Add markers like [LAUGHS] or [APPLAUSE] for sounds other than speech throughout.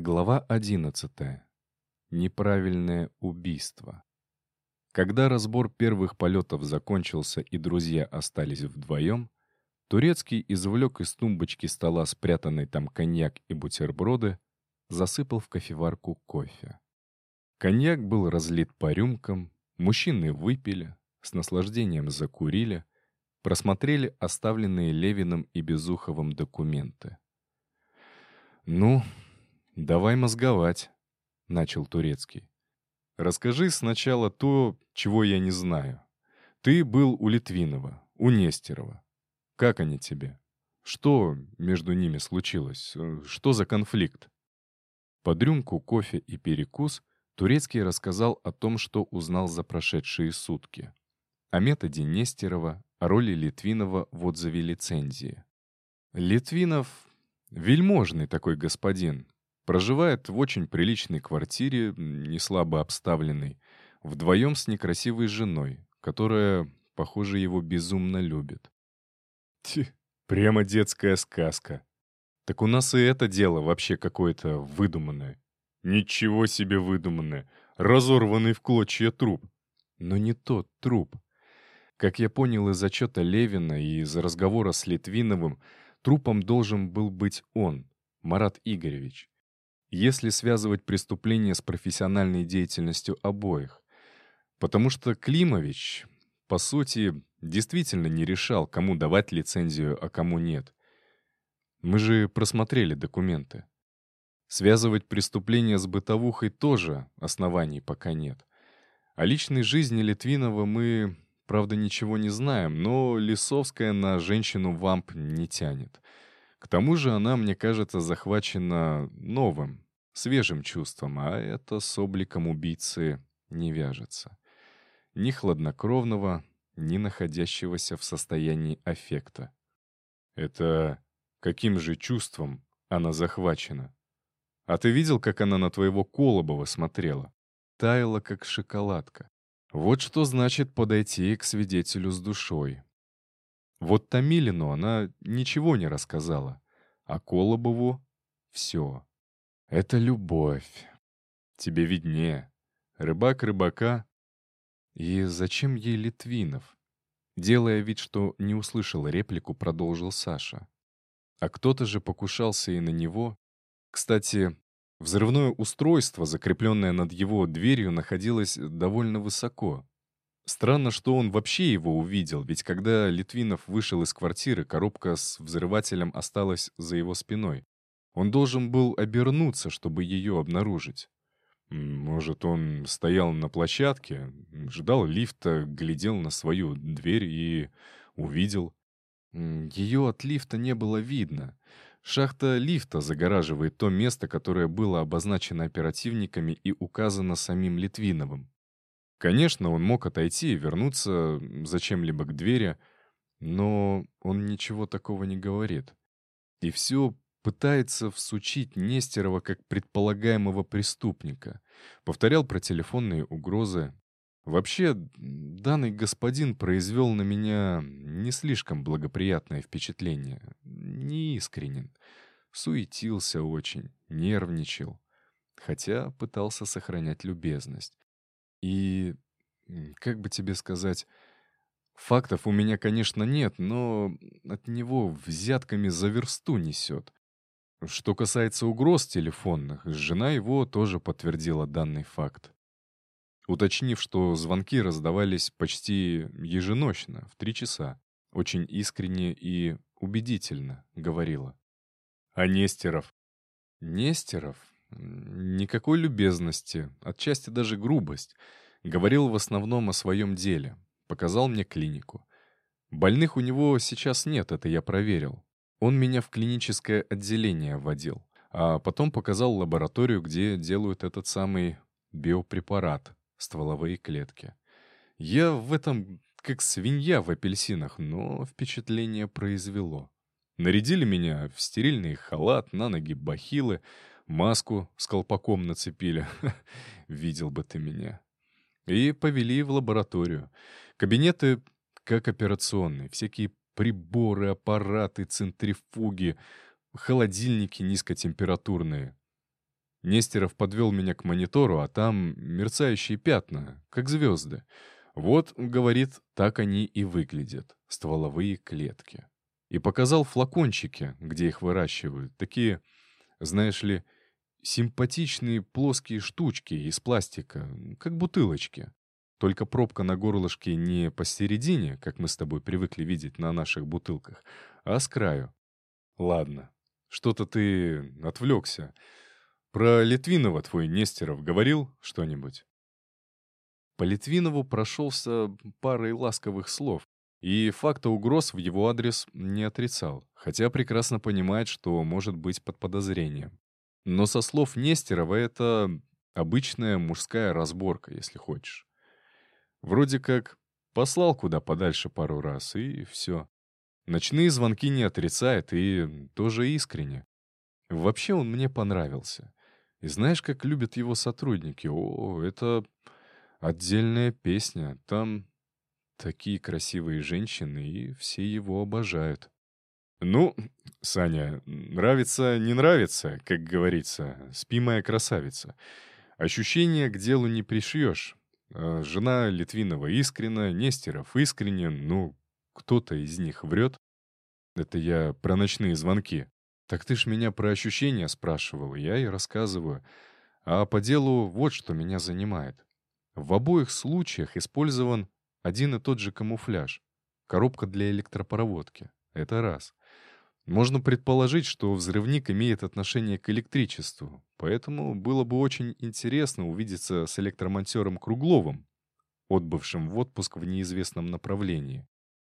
Глава 11. Неправильное убийство. Когда разбор первых полетов закончился и друзья остались вдвоем, Турецкий извлек из тумбочки стола спрятанный там коньяк и бутерброды, засыпал в кофеварку кофе. Коньяк был разлит по рюмкам, мужчины выпили, с наслаждением закурили, просмотрели оставленные Левиным и Безуховым документы. «Ну, давай мозговать», — начал Турецкий. «Расскажи сначала то, чего я не знаю. Ты был у Литвинова, у Нестерова. Как они тебе? Что между ними случилось? Что за конфликт?» Под рюмку кофе и перекус Турецкий рассказал о том, что узнал за прошедшие сутки. О методе Нестерова, о роли Литвинова в отзыве лицензии. Литвинов — вельможный такой господин. Проживает в очень приличной квартире, не слабо обставленной, вдвоем с некрасивой женой, которая, похоже, его безумно любит. Ти, прямо детская сказка. Так у нас и это дело вообще какое-то выдуманное. Ничего себе выдуманное. Разорванный в клочья труп. Но не тот труп. Как я понял из отчета Левина и из разговора с Литвиновым, трупом должен был быть он, Марат Игоревич. Если связывать преступление с профессиональной деятельностью обоих. Потому что Климович, по сути, действительно не решал, кому давать лицензию, а кому нет. Мы же просмотрели документы. Связывать преступление с бытовухой тоже оснований пока нет. О личной жизни Литвинова мы, правда, ничего не знаем, но Лисовская на женщину-вамп не тянет. К тому же она, мне кажется, захвачена новым, свежим чувством, а это с обликом убийцы не вяжется. Ни хладнокровного, ни находящегося в состоянии аффекта. Это каким же чувством она захвачена? А ты видел, как она на твоего Колобова смотрела? Таяла, как шоколадка. Вот что значит подойти к свидетелю с душой. Вот Томилину она ничего не рассказала, а Колобову — все. Это любовь. Тебе виднее. Рыбак рыбака. И зачем ей Литвинов? Делая вид, что не услышал реплику, продолжил Саша. А кто-то же покушался и на него, кстати, взрывное устройство, закрепленное над его дверью, находилось довольно высоко. Странно, что он вообще его увидел, ведь когда Литвинов вышел из квартиры, коробка с взрывателем осталась за его спиной. Он должен был обернуться, чтобы ее обнаружить. Может, он стоял на площадке, ждал лифта, глядел на свою дверь и увидел. Ее от лифта не было видно. Шахта лифта загораживает то место, которое было обозначено оперативниками и указано самим Литвиновым. Конечно, он мог отойти и вернуться зачем-либо к двери, но он ничего такого не говорит. И все пытается всучить Нестерова как предполагаемого преступника. Повторял про телефонные угрозы, Вообще, данный господин произвел на меня не слишком благоприятное впечатление. Неискренен. Суетился очень, нервничал. Хотя пытался сохранять любезность. И, как бы тебе сказать, фактов у меня, конечно, нет, но от него взятками за версту несет. Что касается угроз телефонных, жена его тоже подтвердила данный факт уточнив, что звонки раздавались почти еженочно, в три часа. Очень искренне и убедительно говорила. А Нестеров? Нестеров? Никакой любезности, отчасти даже грубость. Говорил в основном о своем деле. Показал мне клинику. Больных у него сейчас нет, это я проверил. Он меня в клиническое отделение вводил, а потом показал лабораторию, где делают этот самый биопрепарат, стволовые клетки. Я в этом как свинья в апельсинах, но впечатление произвело. Нарядили меня в стерильный халат, на ноги бахилы, маску с колпаком нацепили. [LAUGHS] Видел бы ты меня. И повели в лабораторию. Кабинеты как операционные, всякие приборы, аппараты, центрифуги, холодильники низкотемпературные. Нестеров подвел меня к монитору, а там мерцающие пятна, как звезды. Вот, говорит, так они и выглядят, стволовые клетки. И показал флакончики, где их выращивают. Такие, знаешь ли, симпатичные плоские штучки из пластика, как бутылочки. Только пробка на горлышке не посередине, как мы с тобой привыкли видеть на наших бутылках, а с краю. Ладно, что-то ты отвлекся. Про Литвинова твой Нестеров говорил что-нибудь? По Литвинову прошелся парой ласковых слов, и факта угроз в его адрес не отрицал, хотя прекрасно понимает, что может быть под подозрением. Но со слов Нестерова это обычная мужская разборка, если хочешь. Вроде как послал куда подальше пару раз, и все. Ночные звонки не отрицает, и тоже искренне. Вообще он мне понравился. И знаешь, как любят его сотрудники? О, это отдельная песня. Там такие красивые женщины, и все его обожают. Ну, Саня, нравится, не нравится, как говорится, спи моя красавица. Ощущения к делу не пришьешь. А жена Литвинова искренна, Нестеров искренен, ну, кто-то из них врет. Это я про ночные звонки. «Так ты ж меня про ощущения спрашивал, я и рассказываю. А по делу вот что меня занимает. В обоих случаях использован один и тот же камуфляж. Коробка для электропроводки. Это раз. Можно предположить, что взрывник имеет отношение к электричеству, поэтому было бы очень интересно увидеться с электромонтером Кругловым, отбывшим в отпуск в неизвестном направлении.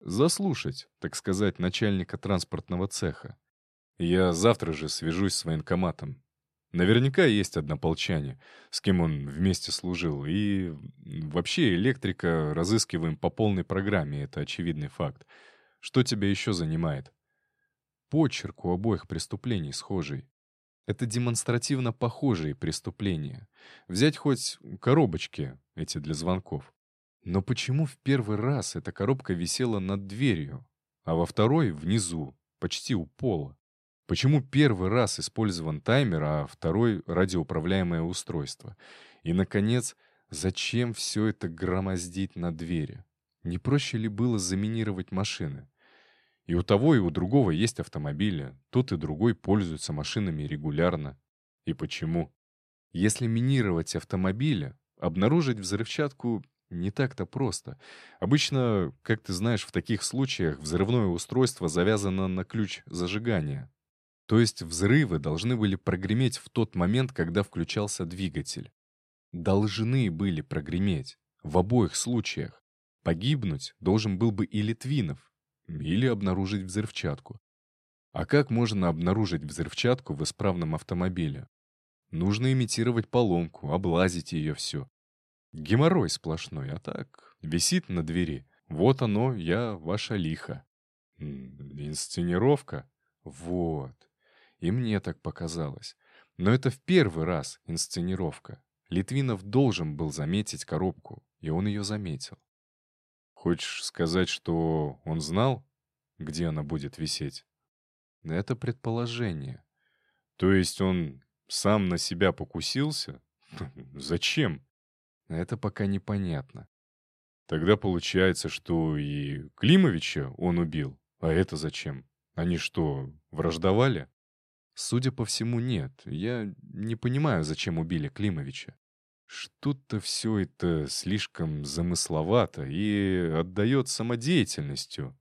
Заслушать, так сказать, начальника транспортного цеха. Я завтра же свяжусь с военкоматом. Наверняка есть однополчане, с кем он вместе служил. И вообще электрика разыскиваем по полной программе, это очевидный факт. Что тебя еще занимает? Почерк у обоих преступлений схожий. Это демонстративно похожие преступления. Взять хоть коробочки эти для звонков. Но почему в первый раз эта коробка висела над дверью, а во второй — внизу, почти у пола? Почему первый раз использован таймер, а второй — радиоуправляемое устройство? И, наконец, зачем все это громоздить на двери? Не проще ли было заминировать машины? И у того, и у другого есть автомобили. Тот и другой пользуются машинами регулярно. И почему? Если минировать автомобили, обнаружить взрывчатку не так-то просто. Обычно, как ты знаешь, в таких случаях взрывное устройство завязано на ключ зажигания. То есть взрывы должны были прогреметь в тот момент, когда включался двигатель. Должны были прогреметь. В обоих случаях. Погибнуть должен был бы и Литвинов. Или обнаружить взрывчатку. А как можно обнаружить взрывчатку в исправном автомобиле? Нужно имитировать поломку, облазить ее все. Геморрой сплошной, а так, висит на двери. Вот оно, я ваша лиха. Инсценировка? Вот. И мне так показалось. Но это в первый раз инсценировка. Литвинов должен был заметить коробку, и он ее заметил. Хочешь сказать, что он знал, где она будет висеть? Это предположение. То есть он сам на себя покусился? [LAUGHS] Зачем? Это пока непонятно. Тогда получается, что и Климовича он убил. А это зачем? Они что, враждовали? Судя по всему, нет. Я не понимаю, зачем убили Климовича. Что-то все это слишком замысловато и отдает самодеятельностью.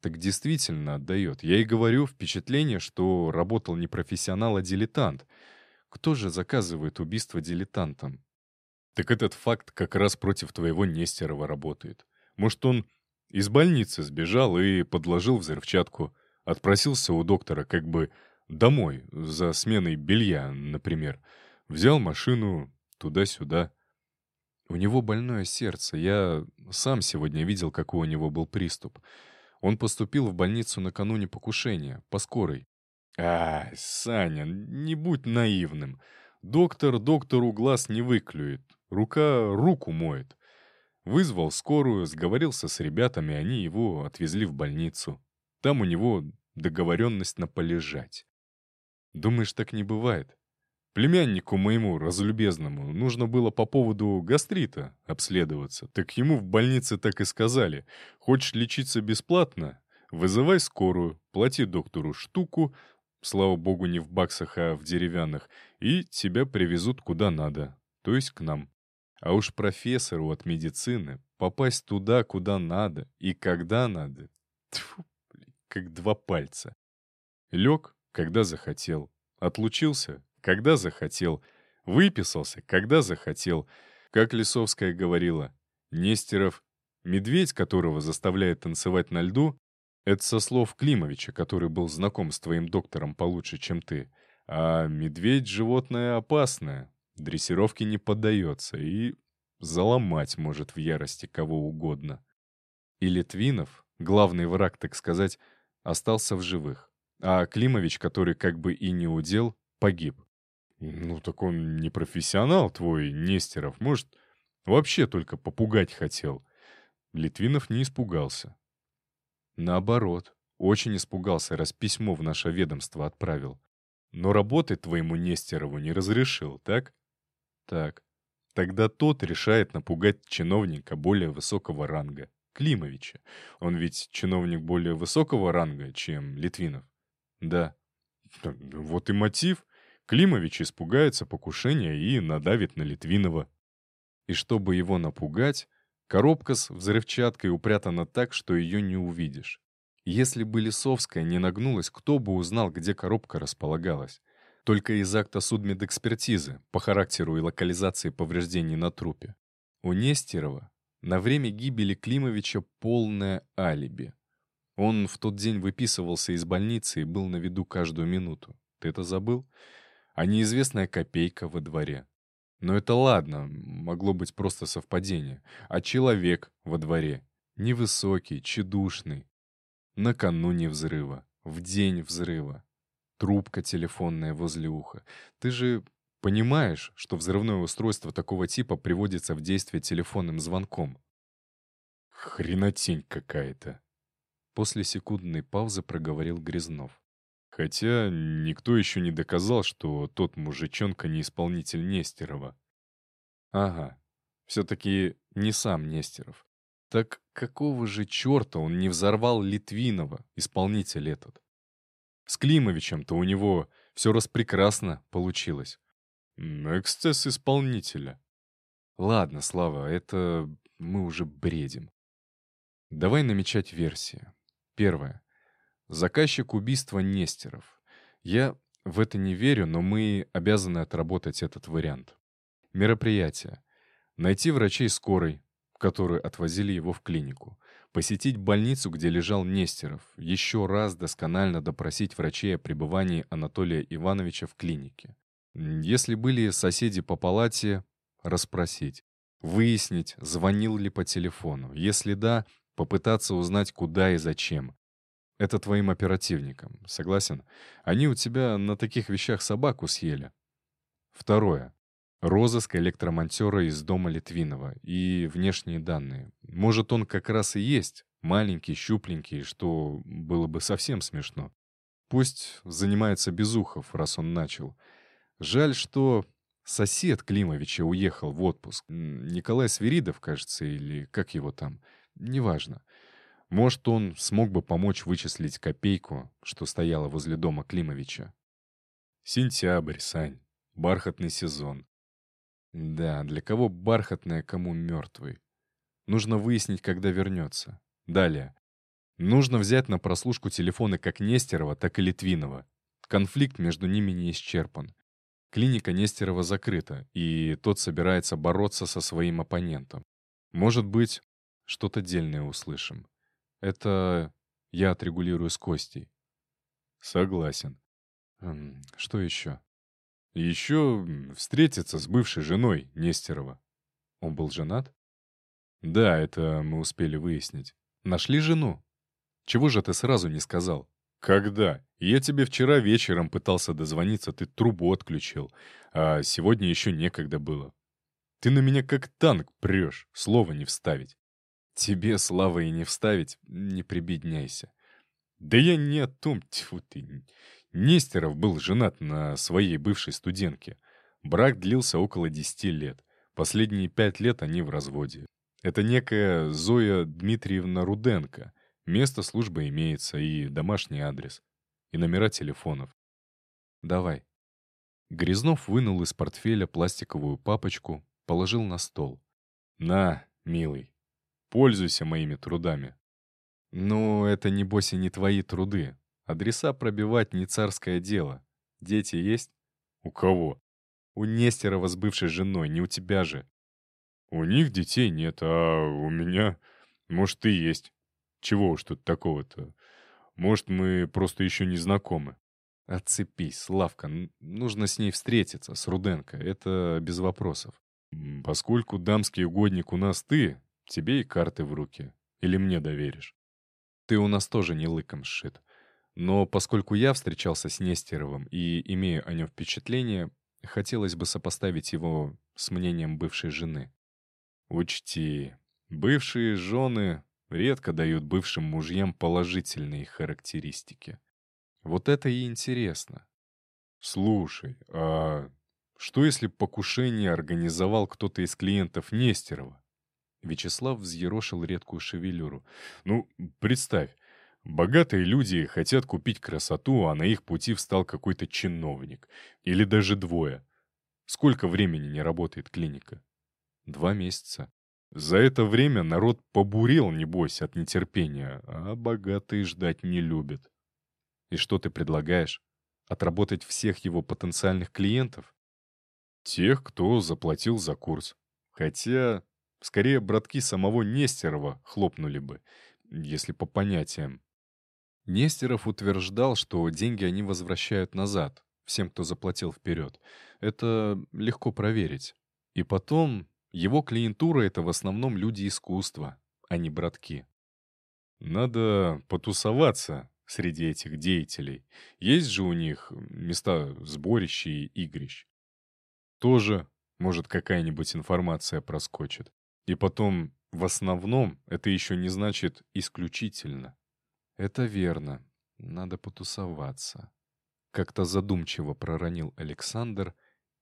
Так действительно отдает. Я и говорю, впечатление, что работал не профессионал, а дилетант. Кто же заказывает убийство дилетантам? Так этот факт как раз против твоего Нестерова работает. Может, он из больницы сбежал и подложил взрывчатку, отпросился у доктора, как бы Домой, за сменой белья, например. Взял машину туда-сюда. У него больное сердце. Я сам сегодня видел, какой у него был приступ. Он поступил в больницу накануне покушения, по скорой. А, Саня, не будь наивным. Доктор доктору глаз не выклюет. Рука руку моет. Вызвал скорую, сговорился с ребятами, они его отвезли в больницу. Там у него договоренность на полежать. Думаешь, так не бывает? Племяннику моему, разлюбезному, нужно было по поводу гастрита обследоваться. Так ему в больнице так и сказали. Хочешь лечиться бесплатно? Вызывай скорую, плати доктору штуку, слава богу, не в баксах, а в деревянных, и тебя привезут куда надо, то есть к нам. А уж профессору от медицины попасть туда, куда надо и когда надо, тьфу, как два пальца. Лег, когда захотел, отлучился, когда захотел, выписался, когда захотел. Как Лисовская говорила, Нестеров, медведь, которого заставляет танцевать на льду, это со слов Климовича, который был знаком с твоим доктором получше, чем ты. А медведь — животное опасное, дрессировке не поддается и заломать может в ярости кого угодно. И Литвинов, главный враг, так сказать, остался в живых. А Климович, который как бы и не удел, погиб. Ну так он не профессионал твой, Нестеров. Может, вообще только попугать хотел. Литвинов не испугался. Наоборот, очень испугался, раз письмо в наше ведомство отправил. Но работать твоему Нестерову не разрешил, так? Так. Тогда тот решает напугать чиновника более высокого ранга, Климовича. Он ведь чиновник более высокого ранга, чем Литвинов. Да. Вот и мотив. Климович испугается покушения и надавит на Литвинова. И чтобы его напугать, коробка с взрывчаткой упрятана так, что ее не увидишь. Если бы Лисовская не нагнулась, кто бы узнал, где коробка располагалась? Только из акта судмедэкспертизы по характеру и локализации повреждений на трупе. У Нестерова на время гибели Климовича полное алиби. Он в тот день выписывался из больницы и был на виду каждую минуту. Ты это забыл? А неизвестная копейка во дворе. Но это ладно, могло быть просто совпадение. А человек во дворе. Невысокий, чедушный. Накануне взрыва. В день взрыва. Трубка телефонная возле уха. Ты же понимаешь, что взрывное устройство такого типа приводится в действие телефонным звонком? Хренотень какая-то. После секундной паузы проговорил Грязнов. Хотя никто еще не доказал, что тот мужичонка не исполнитель Нестерова. Ага, все-таки не сам Нестеров. Так какого же черта он не взорвал Литвинова, исполнитель этот? С Климовичем-то у него все распрекрасно получилось. Эксцесс исполнителя. Ладно, Слава, это мы уже бредим. Давай намечать версии. Первое. Заказчик убийства Нестеров. Я в это не верю, но мы обязаны отработать этот вариант. Мероприятие. Найти врачей скорой, которые отвозили его в клинику. Посетить больницу, где лежал Нестеров. Еще раз досконально допросить врачей о пребывании Анатолия Ивановича в клинике. Если были соседи по палате, расспросить. Выяснить, звонил ли по телефону. Если да, попытаться узнать, куда и зачем. Это твоим оперативникам. Согласен? Они у тебя на таких вещах собаку съели. Второе. Розыск электромонтера из дома Литвинова и внешние данные. Может, он как раз и есть, маленький, щупленький, что было бы совсем смешно. Пусть занимается Безухов, раз он начал. Жаль, что сосед Климовича уехал в отпуск. Николай Свиридов, кажется, или как его там. Неважно. Может, он смог бы помочь вычислить копейку, что стояла возле дома Климовича. Сентябрь, Сань. Бархатный сезон. Да, для кого бархатный, кому мертвый. Нужно выяснить, когда вернется. Далее. Нужно взять на прослушку телефоны как Нестерова, так и Литвинова. Конфликт между ними не исчерпан. Клиника Нестерова закрыта, и тот собирается бороться со своим оппонентом. Может быть, что-то дельное услышим. Это я отрегулирую с Костей. Согласен. Что еще? Еще встретиться с бывшей женой Нестерова. Он был женат? Да, это мы успели выяснить. Нашли жену? Чего же ты сразу не сказал? Когда? Я тебе вчера вечером пытался дозвониться, ты трубу отключил. А сегодня еще некогда было. Ты на меня как танк прешь, слова не вставить. Тебе славы и не вставить, не прибедняйся. Да я не о том, тьфу ты, Нестеров был женат на своей бывшей студентке. Брак длился около десяти лет. Последние пять лет они в разводе. Это некая Зоя Дмитриевна Руденко. Место службы имеется и домашний адрес. И номера телефонов. Давай. Грязнов вынул из портфеля пластиковую папочку, положил на стол. «На, милый, пользуйся моими трудами». «Ну, это, небось, и не твои труды. Адреса пробивать не царское дело. Дети есть?» «У кого?» «У Нестерова с бывшей женой, не у тебя же». «У них детей нет, а у меня, может, и есть. Чего уж тут такого-то? Может, мы просто еще не знакомы?» «Отцепись, Славка, нужно с ней встретиться, с Руденко, это без вопросов. Поскольку дамский угодник у нас ты, тебе и карты в руки. Или мне доверишь? Ты у нас тоже не лыком сшит. Но поскольку я встречался с Нестеровым и имею о нем впечатление, хотелось бы сопоставить его с мнением бывшей жены. Учти, бывшие жены редко дают бывшим мужьям положительные характеристики. Вот это и интересно. Слушай, а что если покушение организовал кто-то из клиентов Нестерова? Вячеслав взъерошил редкую шевелюру. Ну, представь, богатые люди хотят купить красоту, а на их пути встал какой-то чиновник. Или даже двое. Сколько времени не работает клиника? Два месяца. За это время народ побурел, небось, от нетерпения, а богатые ждать не любят. И что ты предлагаешь? Отработать всех его потенциальных клиентов? Тех, кто заплатил за курс. Хотя, скорее, братки самого Нестерова хлопнули бы, если по понятиям. Нестеров утверждал, что деньги они возвращают назад, всем, кто заплатил вперед. Это легко проверить. И потом, его клиентура — это в основном люди искусства, а не братки. Надо потусоваться, среди этих деятелей. Есть же у них места сборища и игрищ. Тоже, может, какая-нибудь информация проскочит. И потом, в основном, это еще не значит исключительно. Это верно. Надо потусоваться. Как-то задумчиво проронил Александр,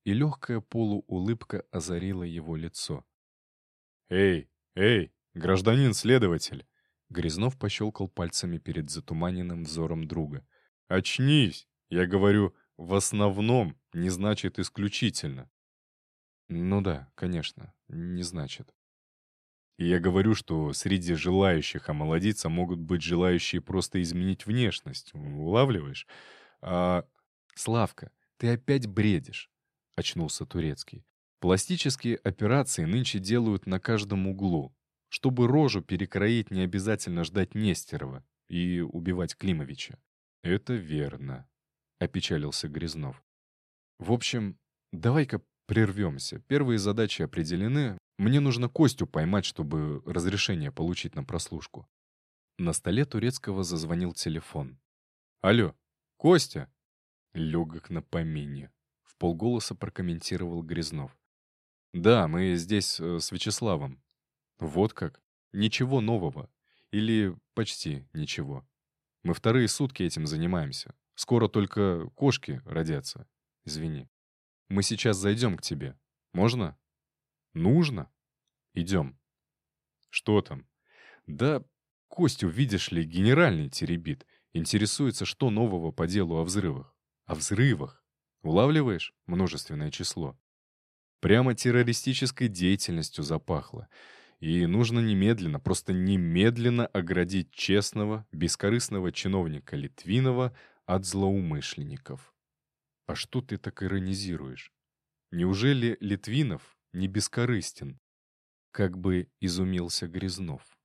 и легкая полуулыбка озарила его лицо. «Эй, эй, гражданин-следователь!» Грязнов пощелкал пальцами перед затуманенным взором друга. «Очнись! Я говорю, в основном не значит исключительно». «Ну да, конечно, не значит». И я говорю, что среди желающих омолодиться могут быть желающие просто изменить внешность. Улавливаешь? А... Славка, ты опять бредишь, — очнулся Турецкий. Пластические операции нынче делают на каждом углу. Чтобы рожу перекроить, не обязательно ждать Нестерова и убивать Климовича. «Это верно», — опечалился Грязнов. «В общем, давай-ка прервемся. Первые задачи определены. Мне нужно Костю поймать, чтобы разрешение получить на прослушку». На столе турецкого зазвонил телефон. «Алло, Костя?» Легок на помине. В полголоса прокомментировал Грязнов. «Да, мы здесь э, с Вячеславом. Вот как? Ничего нового. Или почти ничего. Мы вторые сутки этим занимаемся. Скоро только кошки родятся. Извини. Мы сейчас зайдем к тебе. Можно? Нужно? Идем. Что там? Да, Костю, видишь ли, генеральный теребит. Интересуется, что нового по делу о взрывах. О взрывах. Улавливаешь множественное число? Прямо террористической деятельностью запахло. И нужно немедленно, просто немедленно оградить честного, бескорыстного чиновника Литвинова от злоумышленников. А что ты так иронизируешь? Неужели Литвинов не бескорыстен? Как бы изумился Грязнов.